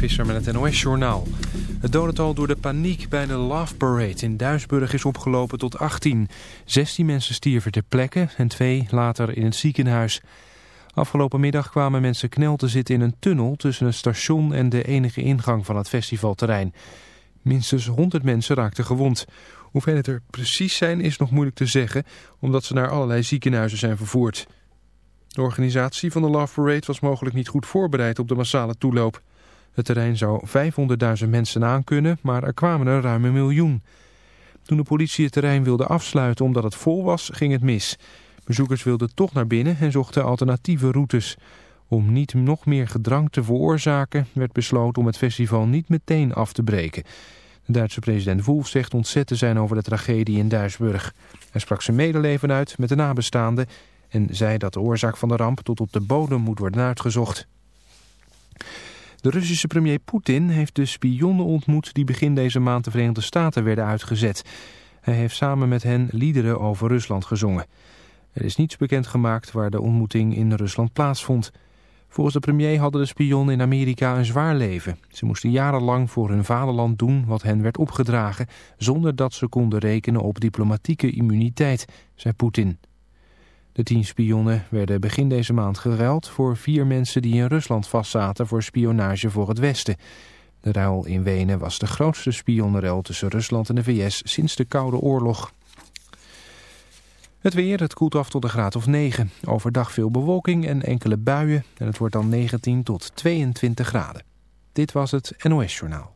Visser met het NOS-journaal. Het dodental door de paniek bij de Love Parade in Duisburg is opgelopen tot 18. 16 mensen stierven ter plekke en twee later in het ziekenhuis. Afgelopen middag kwamen mensen knel te zitten in een tunnel tussen het station en de enige ingang van het festivalterrein. Minstens 100 mensen raakten gewond. Hoeveel het er precies zijn is nog moeilijk te zeggen, omdat ze naar allerlei ziekenhuizen zijn vervoerd. De organisatie van de Love Parade was mogelijk niet goed voorbereid op de massale toeloop. Het terrein zou 500.000 mensen aankunnen, maar er kwamen er ruim een miljoen. Toen de politie het terrein wilde afsluiten omdat het vol was, ging het mis. Bezoekers wilden toch naar binnen en zochten alternatieve routes. Om niet nog meer gedrang te veroorzaken werd besloten om het festival niet meteen af te breken. De Duitse president Wolf zegt ontzet te zijn over de tragedie in Duisburg. Hij sprak zijn medeleven uit met de nabestaanden en zei dat de oorzaak van de ramp tot op de bodem moet worden uitgezocht. De Russische premier Poetin heeft de spionnen ontmoet die begin deze maand de Verenigde Staten werden uitgezet. Hij heeft samen met hen liederen over Rusland gezongen. Er is niets bekendgemaakt waar de ontmoeting in Rusland plaatsvond. Volgens de premier hadden de spionnen in Amerika een zwaar leven. Ze moesten jarenlang voor hun vaderland doen wat hen werd opgedragen... zonder dat ze konden rekenen op diplomatieke immuniteit, zei Poetin. De tien spionnen werden begin deze maand geruild voor vier mensen die in Rusland vastzaten voor spionage voor het Westen. De ruil in Wenen was de grootste spionnenruil tussen Rusland en de VS sinds de Koude Oorlog. Het weer, het koelt af tot een graad of 9. Overdag veel bewolking en enkele buien en het wordt dan 19 tot 22 graden. Dit was het NOS Journaal.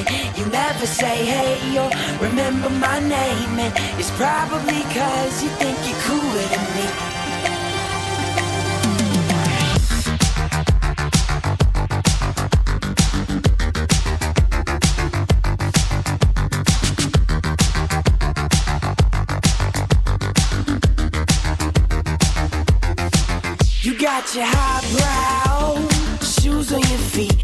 never say hey or remember my name, and it's probably cause you think you're cooler than me. You got your highbrow shoes on your feet,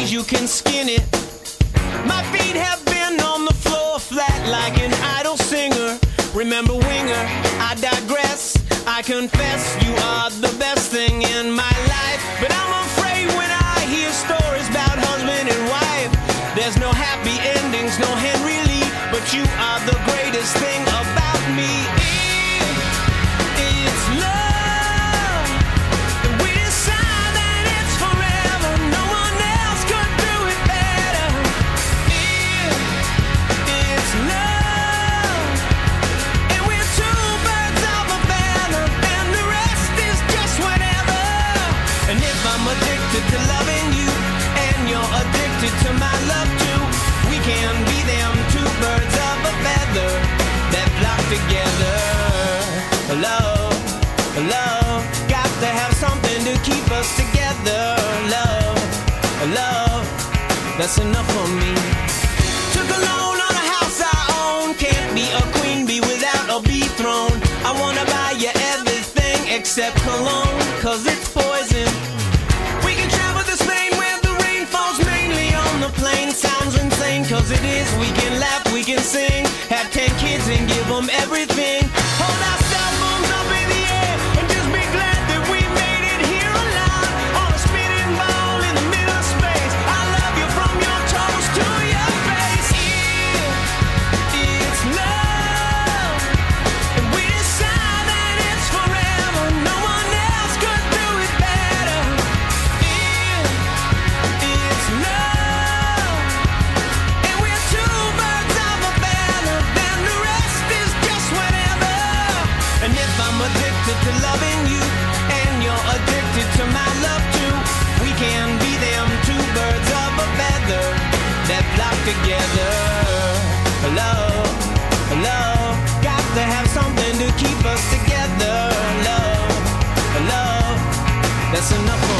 ways you can skin it. and give them everything. together. love. hello, got to have something to keep us together. Love, love. that's enough for.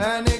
And it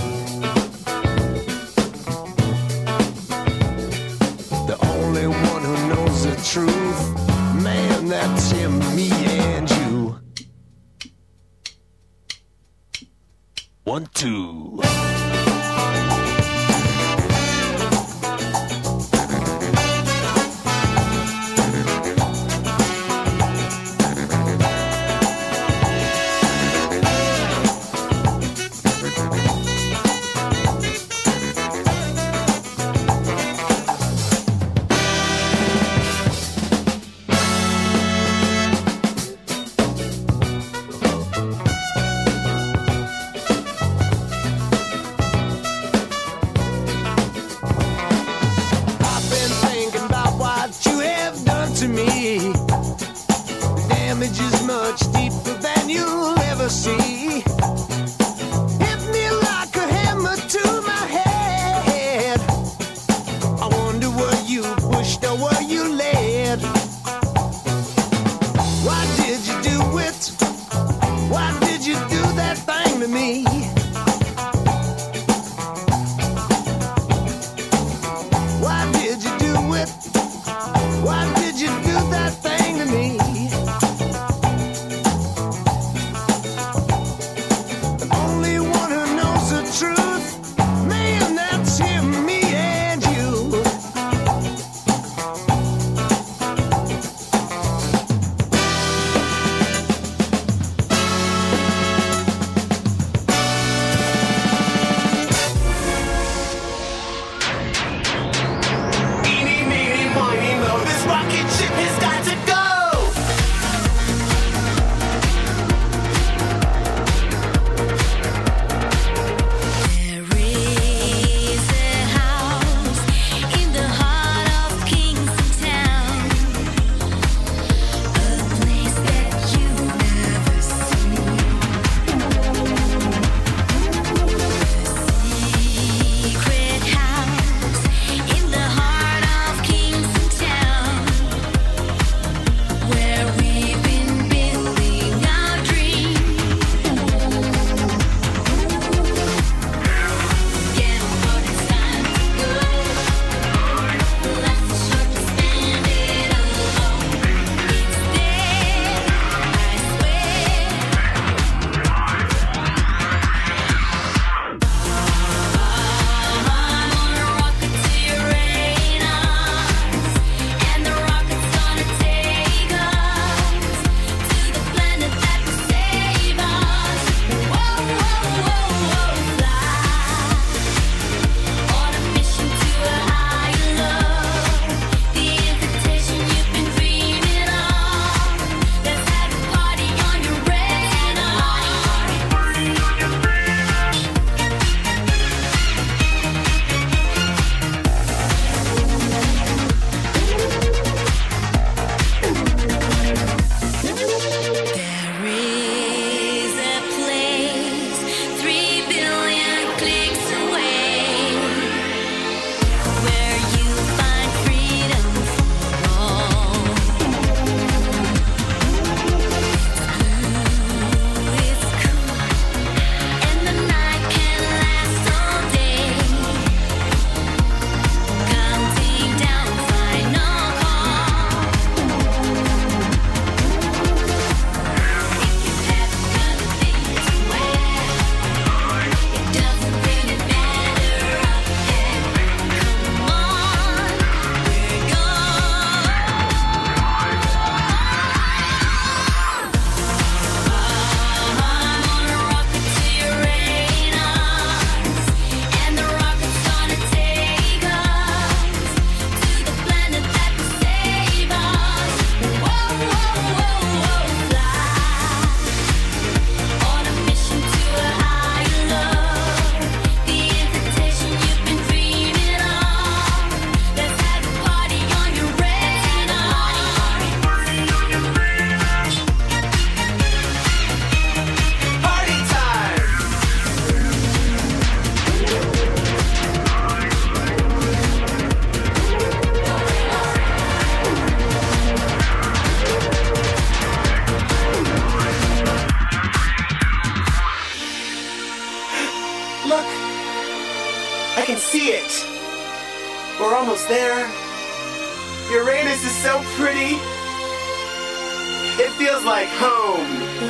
It feels like home.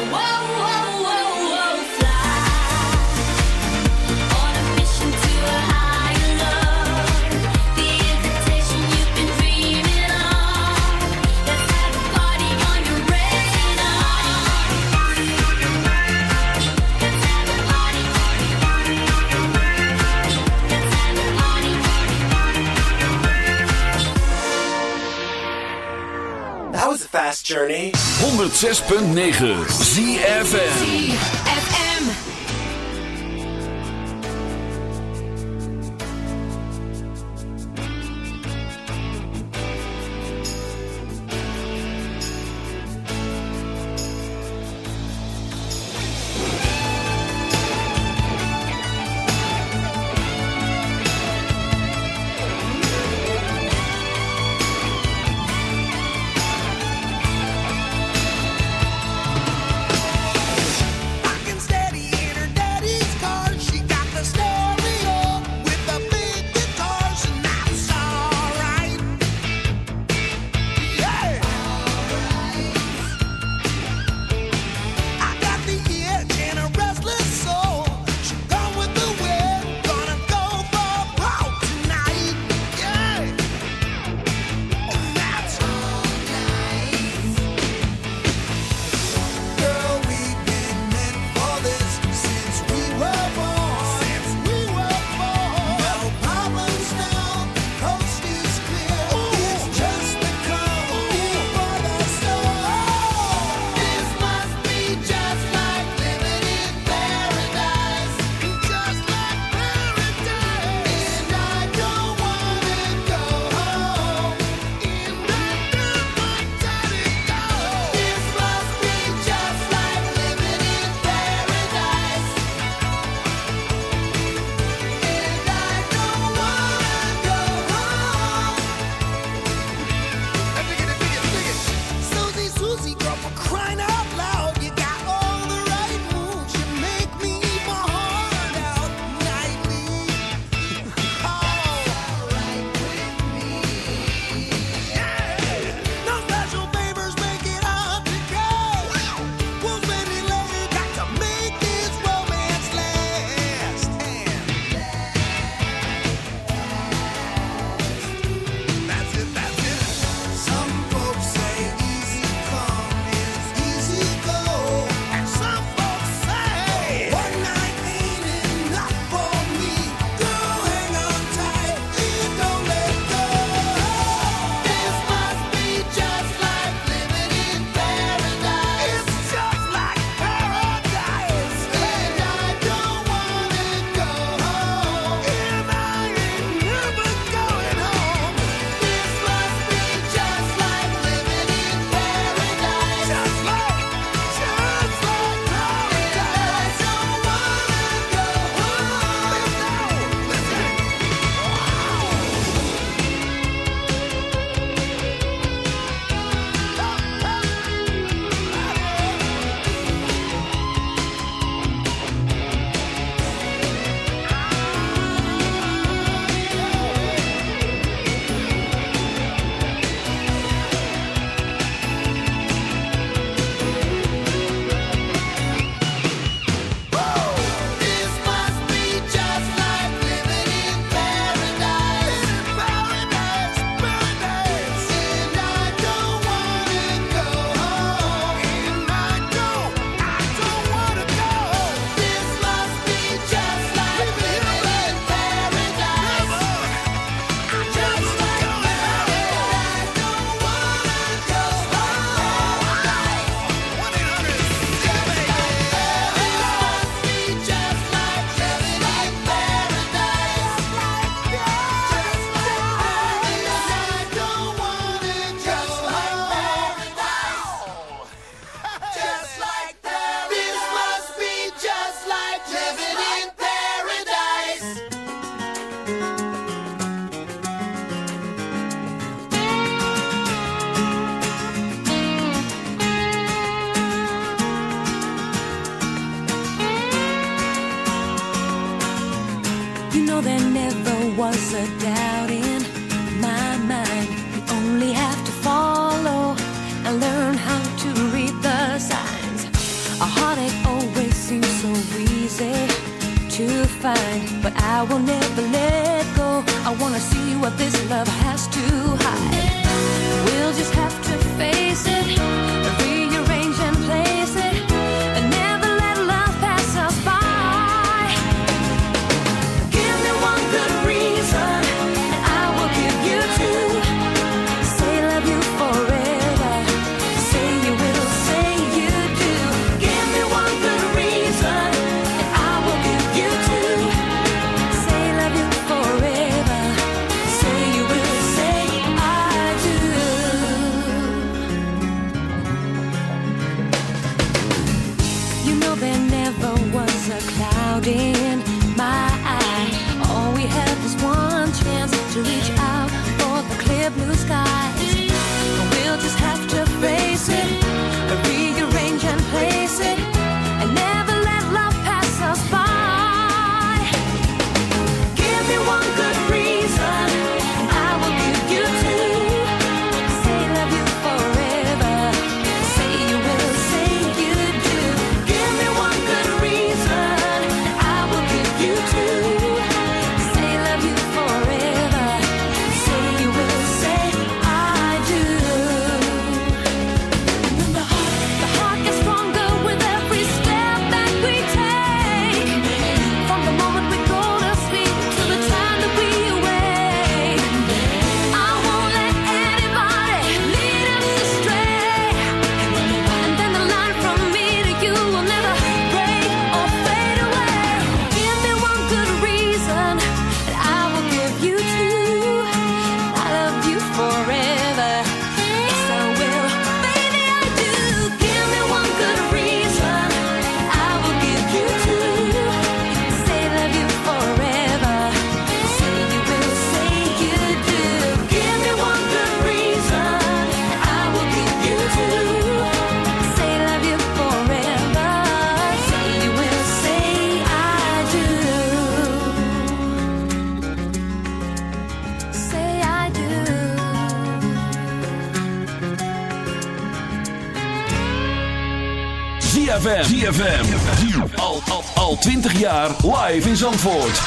Whoa, whoa. last journey. 106.9 ZFM. ZFM. ZFM. Al, al, al 20 jaar live in Zandvoort.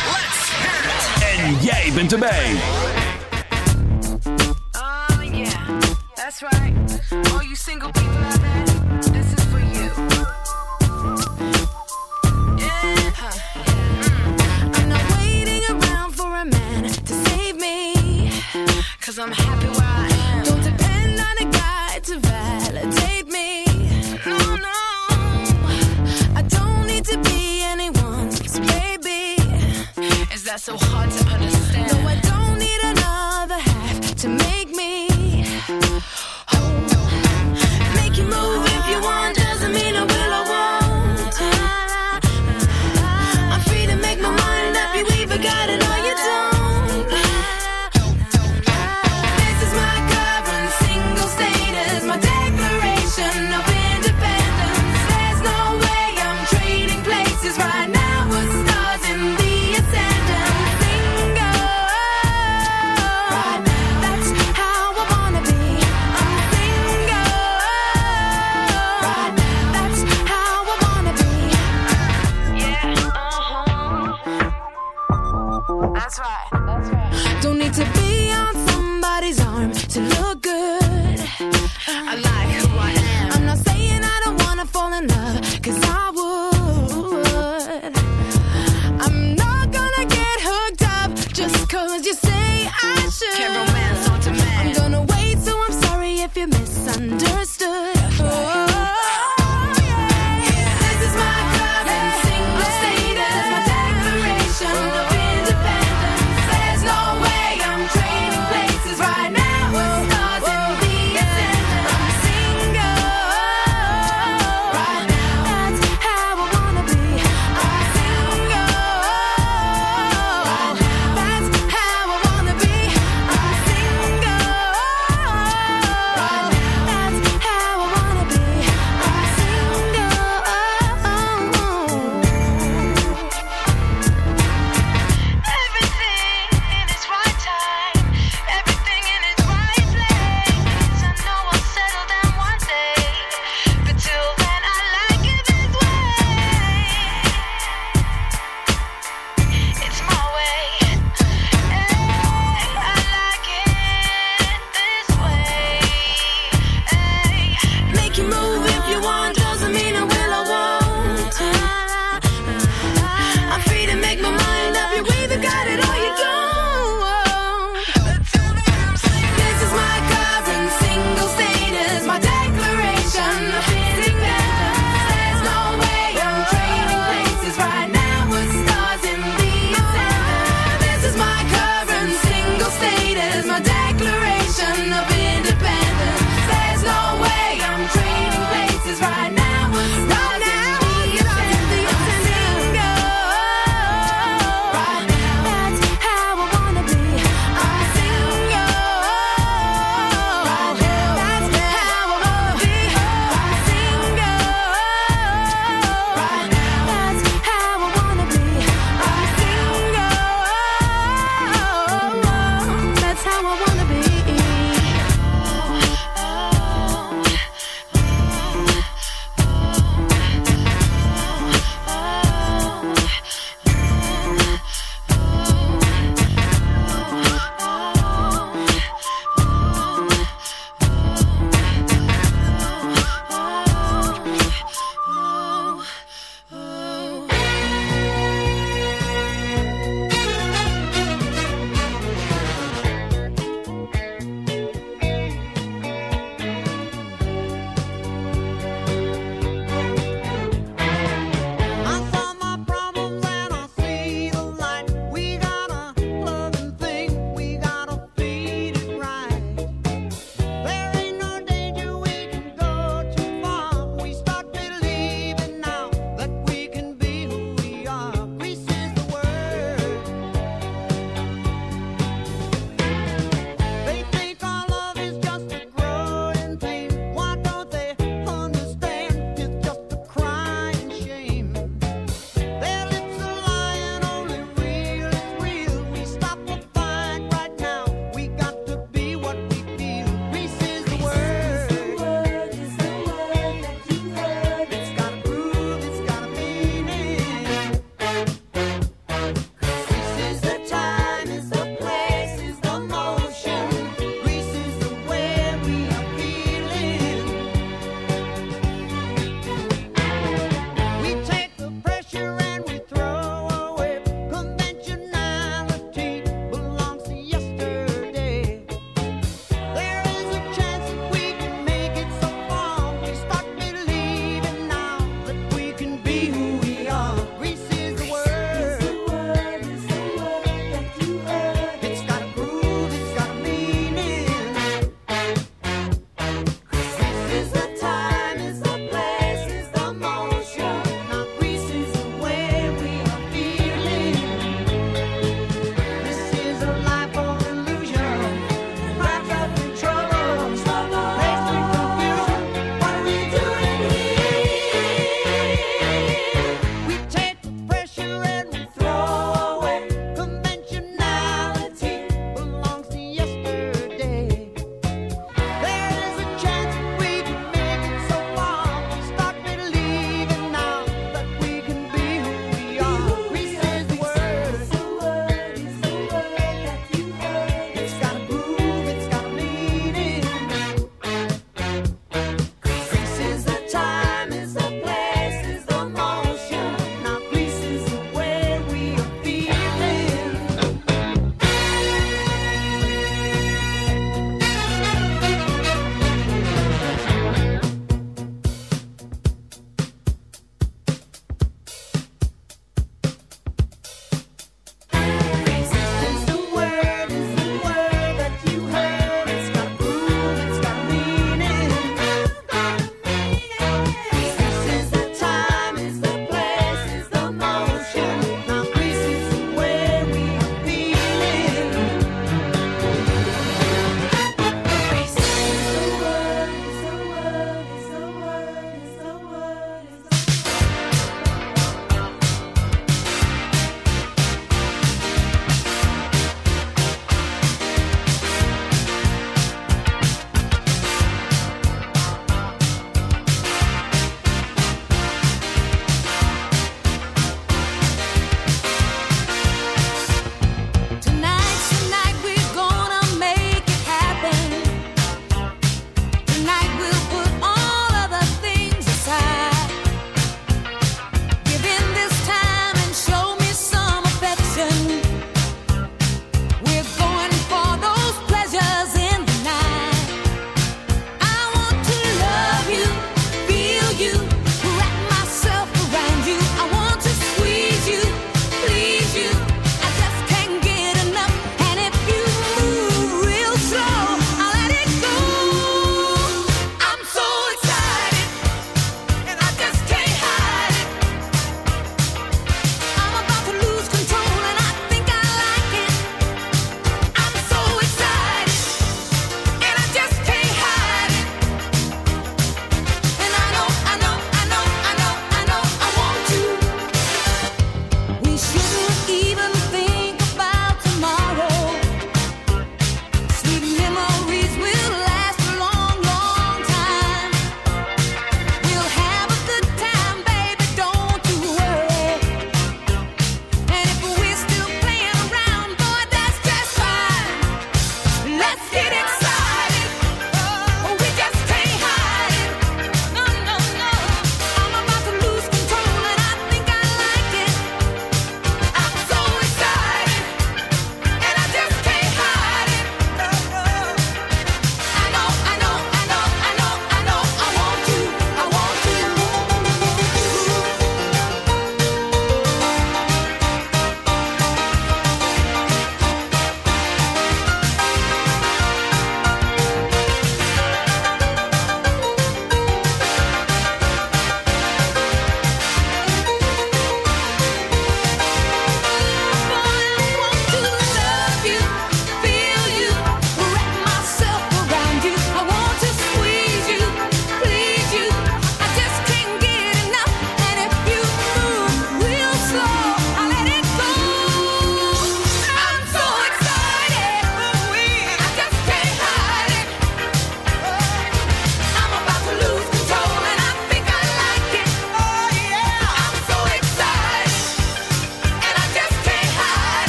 En jij bent erbij. Oh yeah, that's right. All you single